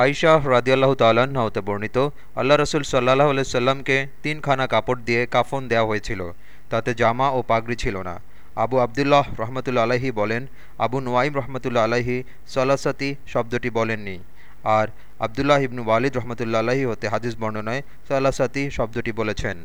আইশাহ রাদিয়াল্লাহ তাল্লাহ্ন হতে বর্ণিত, আল্লাহ রসুল সাল্লাহ সাল্লামকে তিনখানা কাপড় দিয়ে কাফন দেওয়া হয়েছিল, তাতে জামা ও পাগড়ি ছিল না। আবু আবদুল্লাহ রহমতুল্লা আলাহি বলেন, আবু নোয়াইম রহমতুল্লা আলাহি সলাসাতি শব্দটি বলেননি, আর আবদুল্লাহ ইবনু ওয়ালিদ রহমতুল্লা আলাহি হতে হাদিস বর্ণনায় সাল্লাসাতি শব্দটি বলেছেন।